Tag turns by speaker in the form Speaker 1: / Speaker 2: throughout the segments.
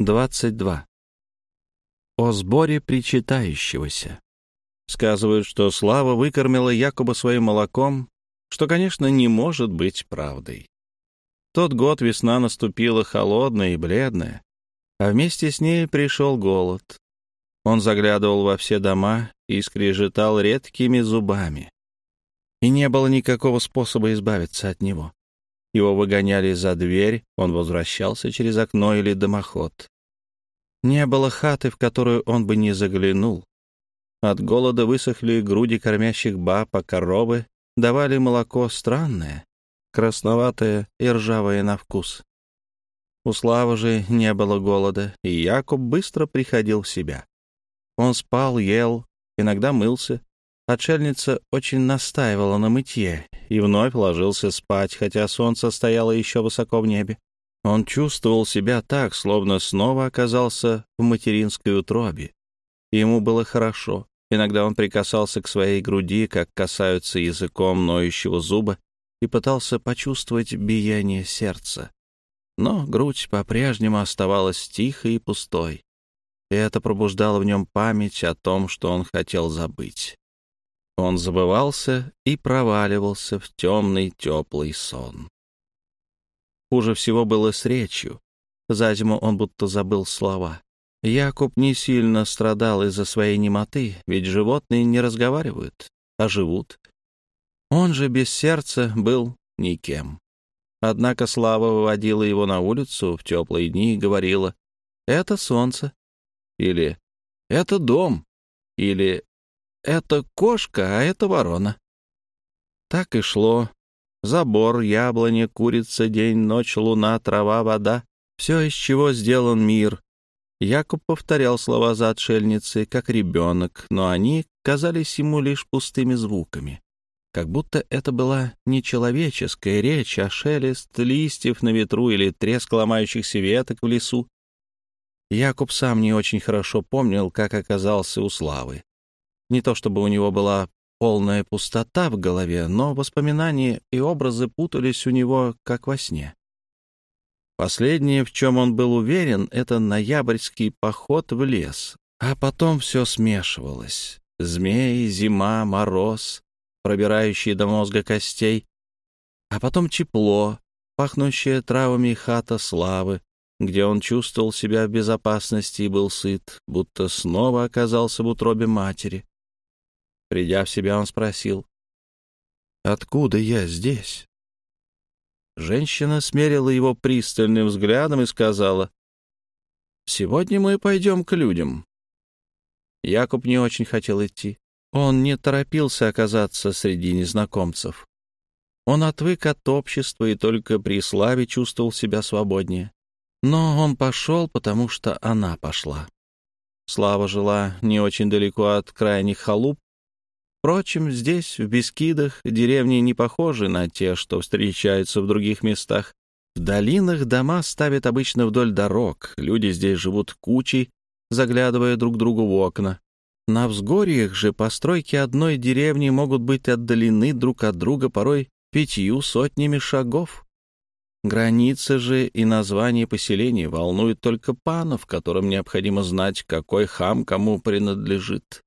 Speaker 1: 22. О сборе причитающегося. Сказывают, что Слава выкормила Якуба своим молоком, что, конечно, не может быть правдой. Тот год весна наступила холодная и бледная, а вместе с ней пришел голод. Он заглядывал во все дома и скрежетал редкими зубами. И не было никакого способа избавиться от него. Его выгоняли за дверь, он возвращался через окно или дымоход. Не было хаты, в которую он бы не заглянул. От голода высохли груди кормящих баб, а коровы давали молоко странное, красноватое и ржавое на вкус. У Славы же не было голода, и Якуб быстро приходил в себя. Он спал, ел, иногда мылся, Отшельница очень настаивала на мытье и вновь ложился спать, хотя солнце стояло еще высоко в небе. Он чувствовал себя так, словно снова оказался в материнской утробе. Ему было хорошо. Иногда он прикасался к своей груди, как касаются языком ноющего зуба, и пытался почувствовать биение сердца. Но грудь по-прежнему оставалась тихой и пустой, и это пробуждало в нем память о том, что он хотел забыть. Он забывался и проваливался в темный теплый сон. Хуже всего было с речью. За зиму он будто забыл слова. Якуб не сильно страдал из-за своей немоты, ведь животные не разговаривают, а живут. Он же без сердца был никем. Однако Слава выводила его на улицу в теплые дни и говорила «Это солнце» или «Это дом» или это кошка, а это ворона. Так и шло. Забор, яблоня, курица, день, ночь, луна, трава, вода. Все, из чего сделан мир. Якуб повторял слова за отшельницей, как ребенок, но они казались ему лишь пустыми звуками. Как будто это была не человеческая речь, а шелест листьев на ветру или треск ломающихся веток в лесу. Якуб сам не очень хорошо помнил, как оказался у Славы. Не то чтобы у него была полная пустота в голове, но воспоминания и образы путались у него, как во сне. Последнее, в чем он был уверен, это ноябрьский поход в лес, а потом все смешивалось. Змеи, зима, мороз, пробирающие до мозга костей, а потом тепло, пахнущая травами хата славы, где он чувствовал себя в безопасности и был сыт, будто снова оказался в утробе матери. Придя в себя, он спросил, «Откуда я здесь?» Женщина смерила его пристальным взглядом и сказала, «Сегодня мы пойдем к людям». Якуб не очень хотел идти. Он не торопился оказаться среди незнакомцев. Он отвык от общества и только при славе чувствовал себя свободнее. Но он пошел, потому что она пошла. Слава жила не очень далеко от крайних халуп, Впрочем, здесь, в Бескидах, деревни не похожи на те, что встречаются в других местах. В долинах дома ставят обычно вдоль дорог, люди здесь живут кучей, заглядывая друг другу в окна. На взгорьях же постройки одной деревни могут быть отдалены друг от друга порой пятью сотнями шагов. Границы же и название поселений волнуют только панов, которым необходимо знать, какой хам кому принадлежит.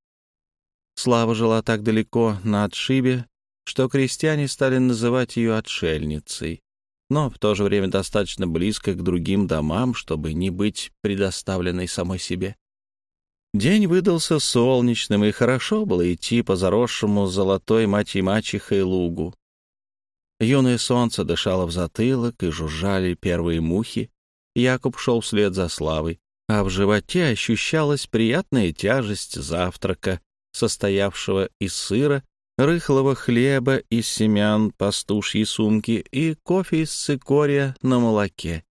Speaker 1: Слава жила так далеко на отшибе, что крестьяне стали называть ее отшельницей, но в то же время достаточно близко к другим домам, чтобы не быть предоставленной самой себе. День выдался солнечным, и хорошо было идти по заросшему золотой мать-мачехой лугу. Юное солнце дышало в затылок, и жужжали первые мухи. Якуб шел вслед за Славой, а в животе ощущалась приятная тяжесть завтрака, состоявшего из сыра, рыхлого хлеба из семян пастушьей сумки и кофе из цикория на молоке.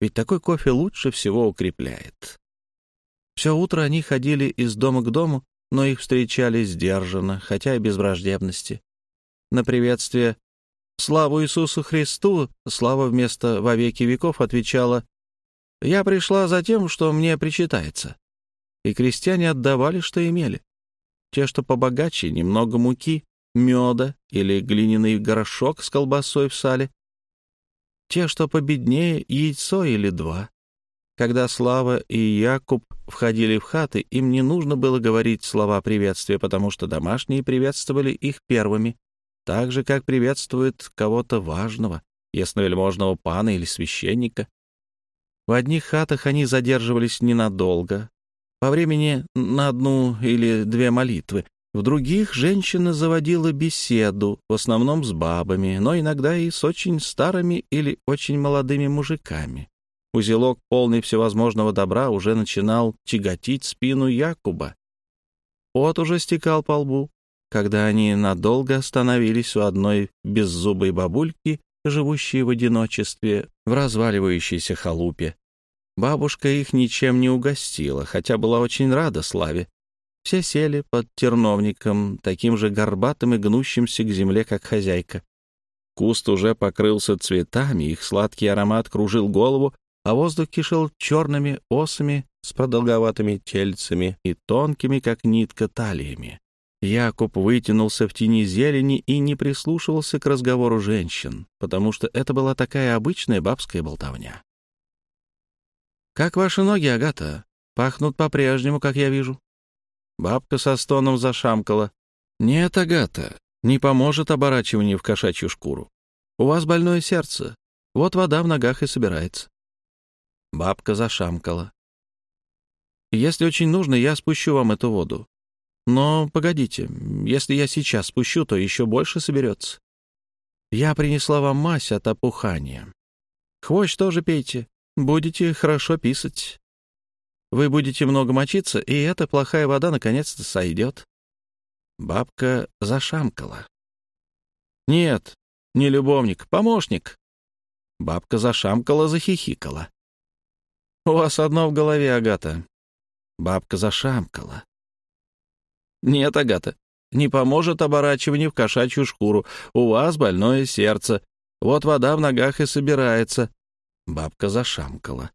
Speaker 1: Ведь такой кофе лучше всего укрепляет. Все утро они ходили из дома к дому, но их встречали сдержанно, хотя и без враждебности. На приветствие «Славу Иисусу Христу!» Слава вместо «Во веки веков» отвечала «Я пришла за тем, что мне причитается». И крестьяне отдавали, что имели. Те, что побогаче, немного муки, меда или глиняный горошок с колбасой в сале. Те, что победнее, яйцо или два. Когда Слава и Якуб входили в хаты, им не нужно было говорить слова приветствия, потому что домашние приветствовали их первыми, так же, как приветствует кого-то важного, ясновельможного пана или священника. В одних хатах они задерживались ненадолго, по времени на одну или две молитвы. В других женщина заводила беседу, в основном с бабами, но иногда и с очень старыми или очень молодыми мужиками. Узелок, полный всевозможного добра, уже начинал тяготить спину Якуба. Пот уже стекал по лбу, когда они надолго остановились у одной беззубой бабульки, живущей в одиночестве в разваливающейся халупе. Бабушка их ничем не угостила, хотя была очень рада славе. Все сели под терновником, таким же горбатым и гнущимся к земле, как хозяйка. Куст уже покрылся цветами, их сладкий аромат кружил голову, а воздух кишел черными осами с продолговатыми тельцами и тонкими, как нитка, талиями. Якуб вытянулся в тени зелени и не прислушивался к разговору женщин, потому что это была такая обычная бабская болтовня. «Как ваши ноги, Агата? Пахнут по-прежнему, как я вижу». Бабка со стоном зашамкала. «Нет, Агата, не поможет оборачивание в кошачью шкуру. У вас больное сердце. Вот вода в ногах и собирается». Бабка зашамкала. «Если очень нужно, я спущу вам эту воду. Но погодите, если я сейчас спущу, то еще больше соберется. Я принесла вам мазь от опухания. Хвощ тоже пейте, будете хорошо писать. Вы будете много мочиться, и эта плохая вода наконец-то сойдет». Бабка зашамкала. «Нет, не любовник, помощник». Бабка зашамкала, захихикала. «У вас одно в голове, Агата». Бабка зашамкала. «Нет, Агата, не поможет оборачивание в кошачью шкуру. У вас больное сердце. Вот вода в ногах и собирается». Бабка зашамкала.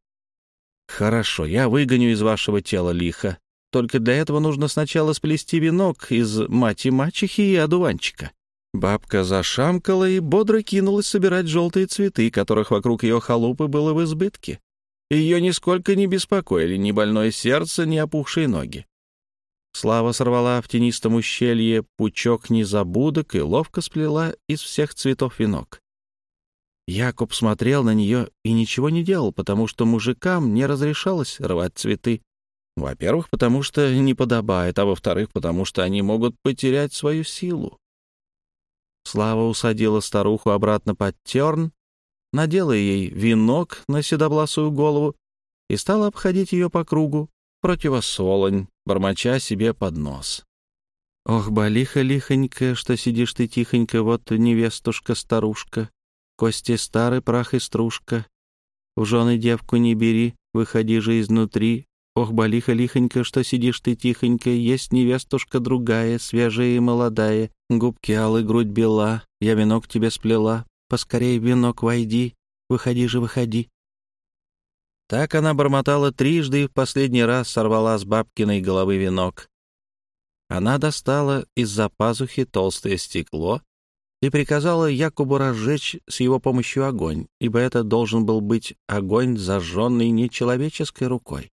Speaker 1: «Хорошо, я выгоню из вашего тела лихо. Только для этого нужно сначала сплести венок из мати-мачехи и одуванчика». Бабка зашамкала и бодро кинулась собирать желтые цветы, которых вокруг ее халупы было в избытке. Ее нисколько не беспокоили ни больное сердце, ни опухшие ноги. Слава сорвала в тенистом ущелье пучок незабудок и ловко сплела из всех цветов венок. Якуб смотрел на нее и ничего не делал, потому что мужикам не разрешалось рвать цветы. Во-первых, потому что не подобает, а во-вторых, потому что они могут потерять свою силу. Слава усадила старуху обратно под терн надела ей венок на седобласую голову и стала обходить ее по кругу, противосолонь, бормоча себе под нос. «Ох, балиха лихонько, что сидишь ты тихонько, вот невестушка-старушка, кости старый, прах и стружка. В жены девку не бери, выходи же изнутри. Ох, балиха лихонько, что сидишь ты тихонько, есть невестушка другая, свежая и молодая, губки алый, грудь бела, я венок тебе сплела, Поскорей, венок, войди, выходи же, выходи. Так она бормотала трижды и в последний раз сорвала с бабкиной головы венок. Она достала из-за пазухи толстое стекло и приказала Якубу разжечь с его помощью огонь, ибо это должен был быть огонь, зажженный нечеловеческой рукой.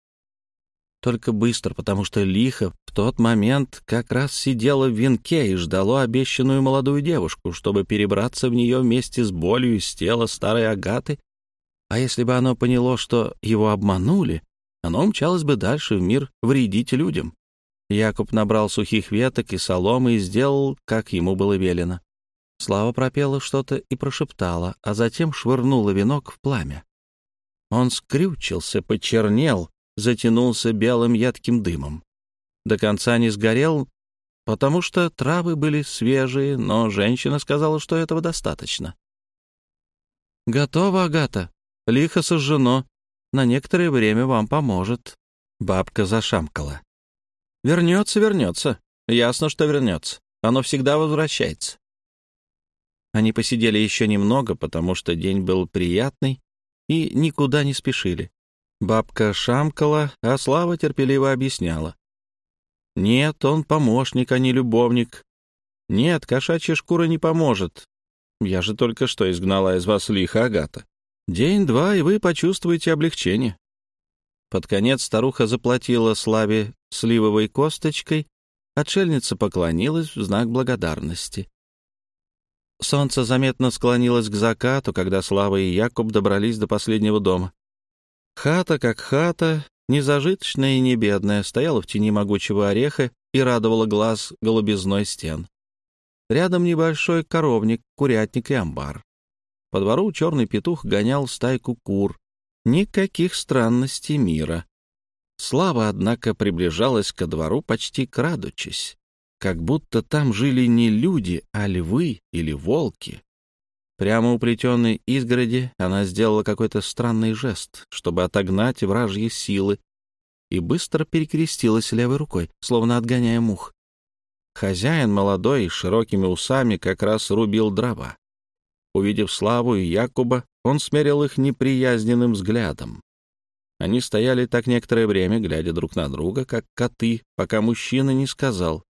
Speaker 1: Только быстро, потому что лихо в тот момент как раз сидела в венке и ждала обещанную молодую девушку, чтобы перебраться в нее вместе с болью из тела старой Агаты. А если бы оно поняло, что его обманули, оно умчалось бы дальше в мир вредить людям. Якуб набрал сухих веток и соломы и сделал, как ему было велено. Слава пропела что-то и прошептала, а затем швырнула венок в пламя. Он скрючился, почернел, затянулся белым едким дымом. До конца не сгорел, потому что травы были свежие, но женщина сказала, что этого достаточно. «Готово, Агата. Лихо сожжено. На некоторое время вам поможет». Бабка зашамкала. «Вернется, вернется. Ясно, что вернется. Оно всегда возвращается». Они посидели еще немного, потому что день был приятный, и никуда не спешили. Бабка шамкала, а Слава терпеливо объясняла. «Нет, он помощник, а не любовник. Нет, кошачья шкура не поможет. Я же только что изгнала из вас лиха Агата. День-два, и вы почувствуете облегчение. Под конец старуха заплатила Славе сливовой косточкой, отшельница поклонилась в знак благодарности. Солнце заметно склонилось к закату, когда Слава и Якуб добрались до последнего дома. Хата как хата, незажиточная и не бедная, стояла в тени могучего ореха и радовала глаз голубизной стен. Рядом небольшой коровник, курятник и амбар. По двору черный петух гонял стайку кур. Никаких странностей мира. Слава, однако, приближалась ко двору почти крадучись как будто там жили не люди, а львы или волки. Прямо у плетеной изгороди она сделала какой-то странный жест, чтобы отогнать вражьи силы, и быстро перекрестилась левой рукой, словно отгоняя мух. Хозяин молодой, с широкими усами, как раз рубил дрова. Увидев Славу и Якуба, он смерил их неприязненным взглядом. Они стояли так некоторое время, глядя друг на друга, как коты, пока мужчина не сказал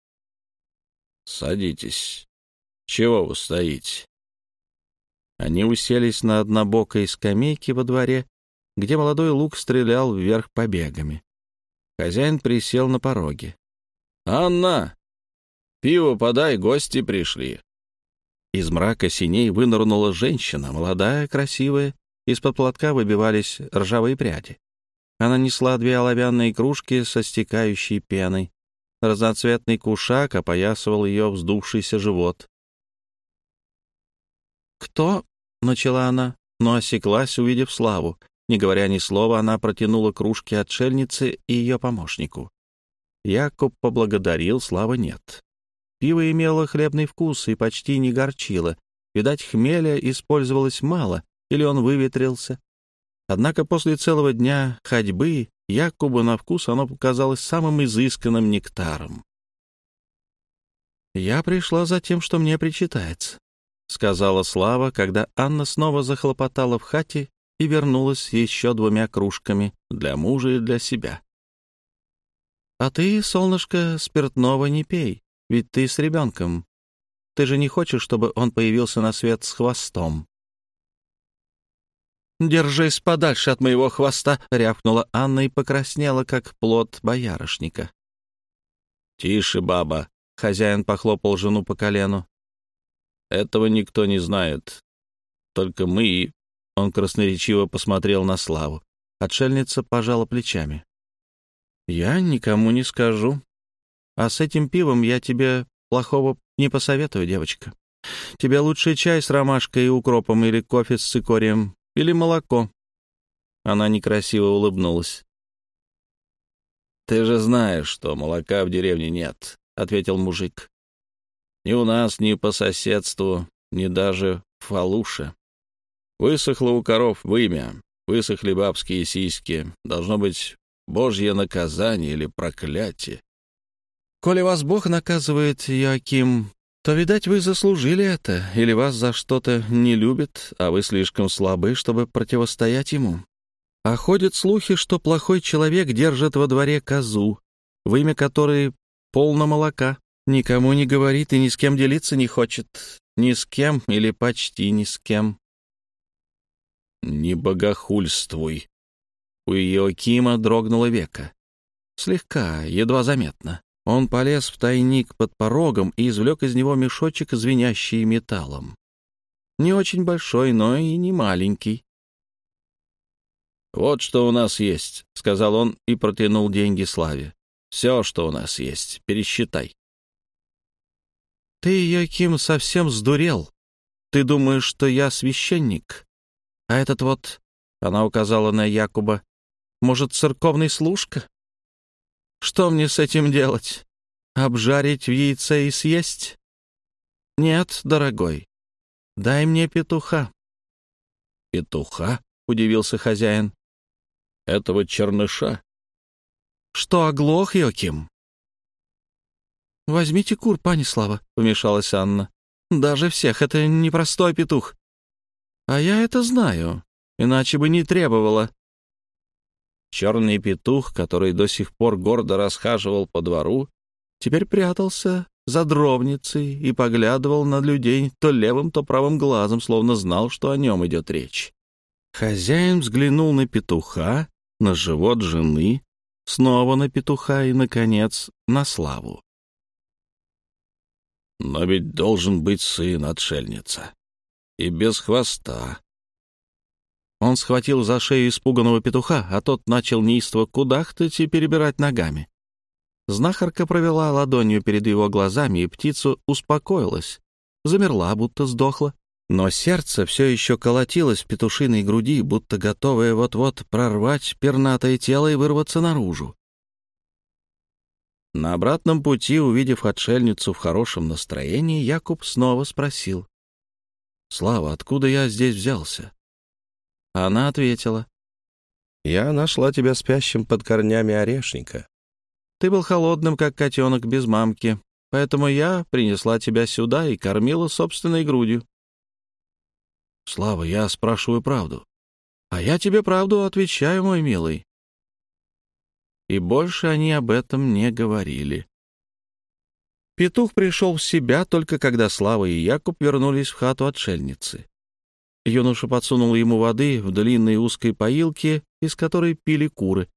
Speaker 1: «Садитесь. Чего вы стоите?» Они уселись на однобокой скамейке во дворе, где молодой лук стрелял вверх побегами. Хозяин присел на пороге. «Анна! Пиво подай, гости пришли!» Из мрака синей вынырнула женщина, молодая, красивая. Из-под платка выбивались ржавые пряди. Она несла две оловянные кружки со стекающей пеной. Разноцветный кушак опоясывал ее вздувшийся живот. «Кто?» — начала она, но осеклась, увидев Славу. Не говоря ни слова, она протянула кружки отшельнице и ее помощнику. Якуб поблагодарил, Слава нет. Пиво имело хлебный вкус и почти не горчило. Видать, хмеля использовалось мало, или он выветрился. Однако после целого дня ходьбы Якубу на вкус оно показалось самым изысканным нектаром. «Я пришла за тем, что мне причитается», — сказала Слава, когда Анна снова захлопотала в хате и вернулась еще двумя кружками для мужа и для себя. «А ты, солнышко, спиртного не пей, ведь ты с ребенком. Ты же не хочешь, чтобы он появился на свет с хвостом?» «Держись подальше от моего хвоста!» — рявкнула Анна и покраснела, как плод боярышника. «Тише, баба!» — хозяин похлопал жену по колену. «Этого никто не знает. Только мы и...» Он красноречиво посмотрел на Славу. Отшельница пожала плечами. «Я никому не скажу. А с этим пивом я тебе плохого не посоветую, девочка. Тебе лучше чай с ромашкой и укропом или кофе с цикорием или молоко?» Она некрасиво улыбнулась. «Ты же знаешь, что молока в деревне нет», — ответил мужик. «Ни у нас, ни по соседству, ни даже в Фалуше. Высохло у коров вымя, высохли бабские сиськи. Должно быть божье наказание или проклятие. Коли вас Бог наказывает, Яким, то, видать, вы заслужили это, или вас за что-то не любят, а вы слишком слабы, чтобы противостоять ему. А ходят слухи, что плохой человек держит во дворе козу, в имя которой полно молока, никому не говорит и ни с кем делиться не хочет, ни с кем или почти ни с кем. «Не богохульствуй!» У Иоакима дрогнуло века. Слегка, едва заметно. Он полез в тайник под порогом и извлек из него мешочек, звенящий металлом. Не очень большой, но и не маленький. «Вот что у нас есть», — сказал он и протянул деньги Славе. «Все, что у нас есть, пересчитай». «Ты, Яким, совсем сдурел. Ты думаешь, что я священник? А этот вот...» — она указала на Якуба. «Может, церковный служка?» Что мне с этим делать? Обжарить в яйце и съесть? Нет, дорогой, дай мне петуха. Петуха? — удивился хозяин. Этого черныша? Что, оглох, Йоким? Возьмите кур, Панислава, — вмешалась Анна. Даже всех, это непростой петух. А я это знаю, иначе бы не требовала. Черный петух, который до сих пор гордо расхаживал по двору, теперь прятался за дровницей и поглядывал на людей то левым, то правым глазом, словно знал, что о нем идет речь. Хозяин взглянул на петуха на живот жены, снова на петуха и, наконец, на славу. Но ведь должен быть сын отшельница. И без хвоста. Он схватил за шею испуганного петуха, а тот начал неистово кудахтать и перебирать ногами. Знахарка провела ладонью перед его глазами, и птица успокоилась, замерла, будто сдохла. Но сердце все еще колотилось в петушиной груди, будто готовое вот-вот прорвать пернатое тело и вырваться наружу. На обратном пути, увидев отшельницу в хорошем настроении, Якуб снова спросил. «Слава, откуда я здесь взялся?» Она ответила. «Я нашла тебя спящим под корнями орешника. Ты был холодным, как котенок без мамки, поэтому я принесла тебя сюда и кормила собственной грудью. Слава, я спрашиваю правду. А я тебе правду отвечаю, мой милый. И больше они об этом не говорили. Петух пришел в себя только когда Слава и Якуб вернулись в хату отшельницы. Юноша подсунул ему воды в длинной узкой поилке, из которой пили куры.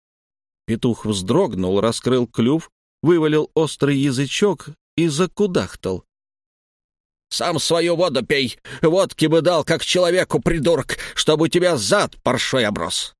Speaker 1: Петух вздрогнул, раскрыл клюв, вывалил острый язычок и закудахтал.
Speaker 2: Сам свою воду пей. Водки бы дал, как человеку, придурок, чтобы у тебя зад паршой оброс.